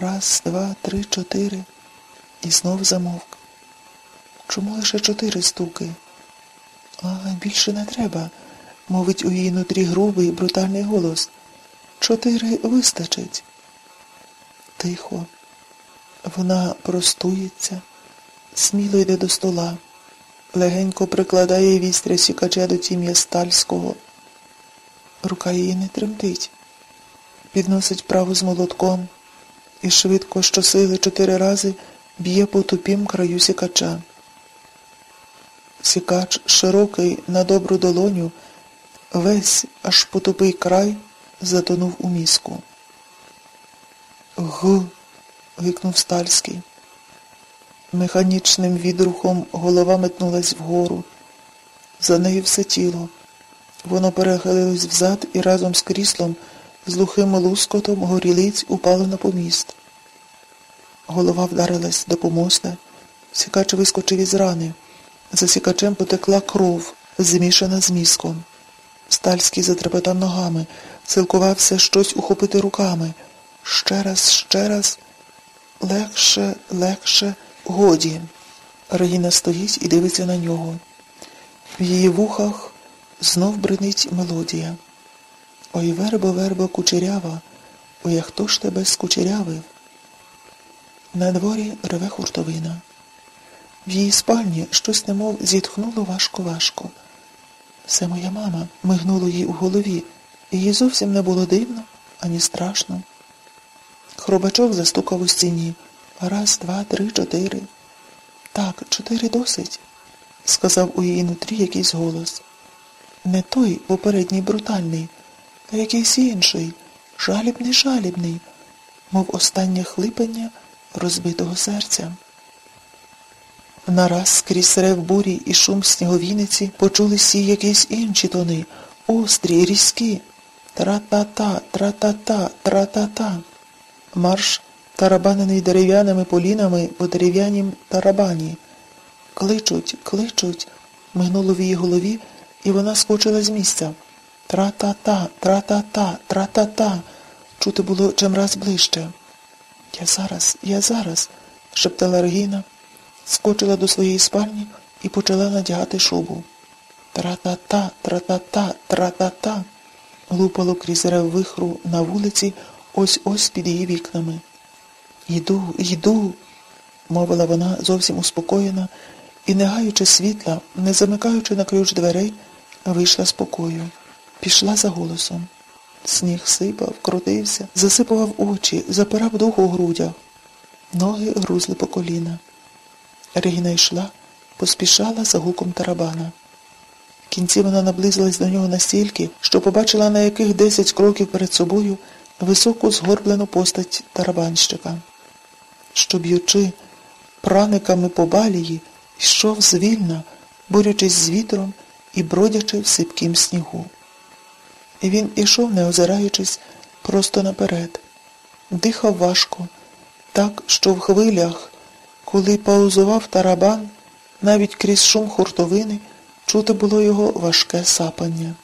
Раз, два, три, чотири. І знов замовк. Чому лише чотири стуки? А більше не треба, мовить у її нутрі грубий, брутальний голос. Чотири вистачить. Тихо. Вона простується, сміло йде до стола, легенько прикладає вістря сікача до тім'я стальського. Рука її не тремтить, підносить праву з молотком і швидко щосили чотири рази б'є по тупім краю сікача. Сікач широкий на добру долоню, весь аж по тупий край затонув у міску. Г. гикнув Стальський. Механічним відрухом голова метнулась вгору. За нею все тіло. Воно перехилилось взад і разом з кріслом, з глухим лускотом горілиць упало на поміст. Голова вдарилась до помоста. Сікач вискочив із рани. За сікачем потекла кров, змішана з міском. Стальський затрепетав ногами, силкувався щось ухопити руками. Ще раз, ще раз, легше, легше, годі. Регіна стоїть і дивиться на нього. В її вухах знов бринить мелодія. Ой, вербо, вербо, кучерява, ой, а хто ж тебе скучерявив? На дворі реве хуртовина. В її спальні щось немов зітхнуло важко-важко. Це моя мама мигнуло їй у голові, їй зовсім не було дивно, ані страшно. Хробачок застукав у стіні. Раз, два, три, чотири. Так, чотири досить, сказав у її нутрі якийсь голос. Не той попередній брутальний, а якийсь інший, жалібний, жалібний, мов останнє хлипання розбитого серця. Нараз скрізь рев бурі і шум сніговіниці почулися якісь інші тони, острі, різкі. Тра-та-та, тра-та-та, тра-та-та. Марш, тарабанений дерев'яними полінами по дерев'янім тарабані. Кличуть, кличуть, мигнуло в її голові, і вона скочила з місця. Тра-та-та, тра-та-та, тра-та-та. Чути було чимраз ближче. Я зараз, я зараз, шептала Регіна, скочила до своєї спальні і почала надягати шубу. Тра-та-та, тра-та-та, тра-та-та. Лупало крізь рев вихру на вулиці ось ось під її вікнами. Йду, йду, мовила вона зовсім успокоєна і, не гаючи світла, не замикаючи на ключ дверей, вийшла з покою. Пішла за голосом. Сніг сипав, крутився, засипував очі, запирав дух у грудях. Ноги грузли по коліна. Регіна йшла, поспішала за гуком тарабана. В кінці вона наблизилась до нього настільки, що побачила на яких десять кроків перед собою високу згорблену постать тарабанщика, що, б'ючи праниками по балії, йшов звільно, борючись з вітром і бродячи в сипкім снігу. Він ішов, не озираючись, просто наперед. Дихав важко, так, що в хвилях, коли паузував тарабан, навіть крізь шум хуртовини, чути було його важке сапання.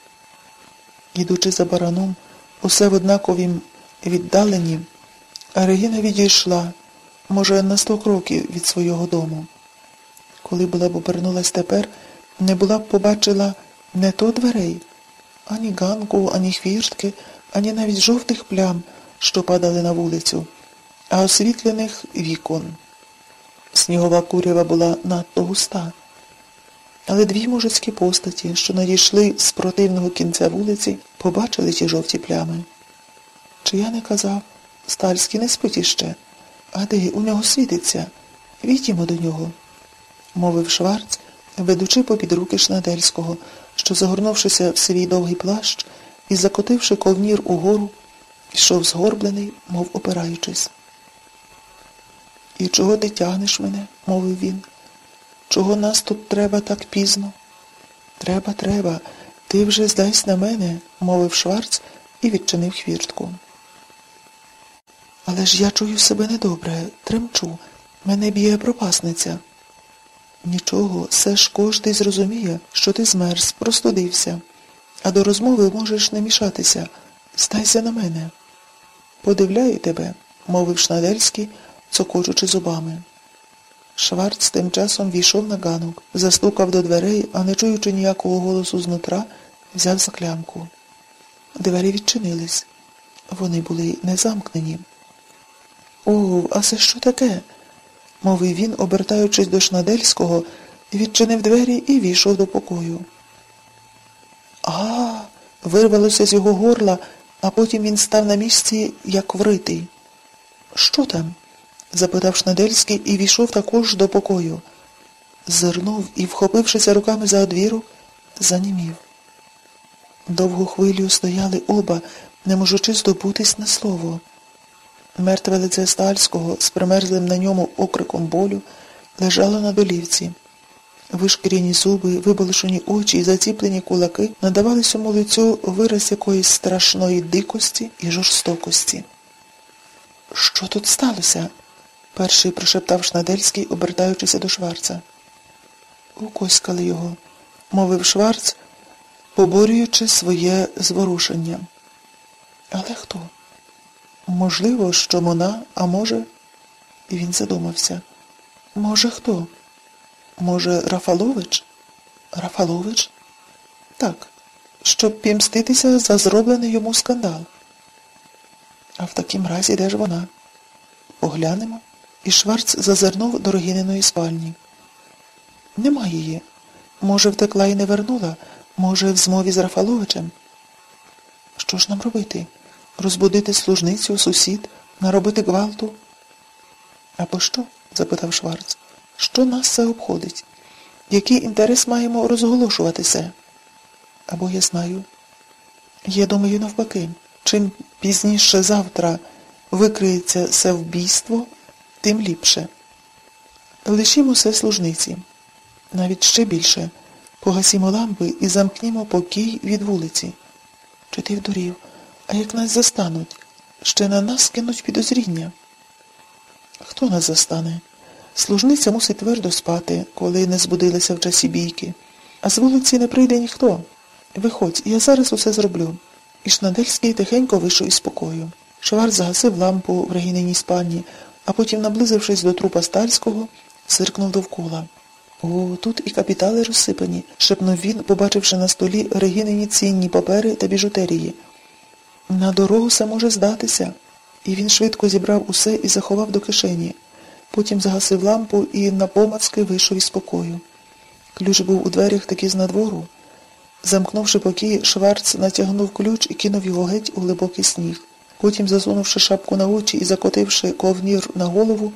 Ідучи за бараном, усе в однаковім віддаленні, Регіна відійшла, може, на сто кроків від свого дому. Коли була б обернулась тепер, не була б побачила не то дверей, ані ганку, ані хвіртки, ані навіть жовтих плям, що падали на вулицю, а освітлених вікон. Снігова курява була надто густа. Але дві мужицькі постаті, що надійшли з противного кінця вулиці, побачили ті жовті плями. Чи я не казав, Стальський не спить іще, а де у нього світиться? Війдімо до нього, мовив Шварц, ведучи попід руки Шнадельського, що, загорнувшися в свій довгий плащ і закотивши ковнір угору, йшов згорблений, мов опираючись. І чого ти тягнеш мене? мовив він. Чого нас тут треба так пізно? Треба, треба. Ти вже здайся на мене, мовив Шварц і відчинив хвіртку. Але ж я чую себе недобре, тремчу. Мене б'є пропасниця. Нічого, все ж кожний зрозуміє, що ти змерз, простудився, а до розмови можеш не мішатися. Стайся на мене. Подивляю тебе. мовив Шнадельський, цокочучи зубами. Шварц тим часом війшов на ганок, застукав до дверей, а не чуючи ніякого голосу знутра, взяв за клямку. Двері відчинились. Вони були не замкнені. О, а це що таке? Мовив він, обертаючись до Шнадельського, відчинив двері і війшов до покою. А, вирвалося з його горла, а потім він став на місці, як вритий. Що там? запитав Шнадельський і війшов також до покою. Зирнув і, вхопившися руками за одвіру, занімів. Довгу хвилю стояли оба, не можучи здобутись на слово. Мертве лице Стальського з примерзлим на ньому окриком болю лежало на долівці. Вишкіряні зуби, виболошені очі і заціплені кулаки надавали цьому лицю вираз якоїсь страшної дикості і жорстокості. Що тут сталося? перший прошептав Шнадельський, обертаючися до Шварца. Укоськали його, мовив Шварц, поборюючи своє зворушення. Але хто? Можливо, що вона, а може, і він задумався. Може, хто? Може, Рафалович? Рафалович? Так, щоб пімститися за зроблений йому скандал. А в такім разі де ж вона? Поглянемо. І Шварц зазирнув до Рогіниної спальні. Нема її. Може, втекла і не вернула, може, в змові з Рафаловичем. Що ж нам робити? Розбудити служницю, сусід, наробити гвалту? Або що? запитав Шварц. Що нас це обходить? Який інтерес маємо розголошувати це? Або я знаю. Я думаю, навпаки, чим пізніше завтра викриється це вбійство, тим ліпше. Лишімо все служниці. Навіть ще більше. Погасімо лампи і замкнімо покій від вулиці. Чи ти вдурів? А як нас застануть? Ще на нас кинуть підозріння. Хто нас застане? Служниця мусить твердо спати, коли не збудилися в часі бійки. А з вулиці не прийде ніхто. Виходь, я зараз усе зроблю. І Шнадельський тихенько вийшов із покою. Швар загасив лампу в регіниній спальні, а потім, наблизившись до трупа стальського, сиркнув довкола. О, тут і капітали розсипані, шепнув він, побачивши на столі регінині цінні папери та біжутерії. На дорогу все може здатися. І він швидко зібрав усе і заховав до кишені. Потім загасив лампу і напомацки вийшов із покою. Ключ був у дверях таки з надвору. Замкнувши покій, Шварц натягнув ключ і кинув його геть у глибокий сніг. Потім, засунувши шапку на очі і закотивши ковнір на голову,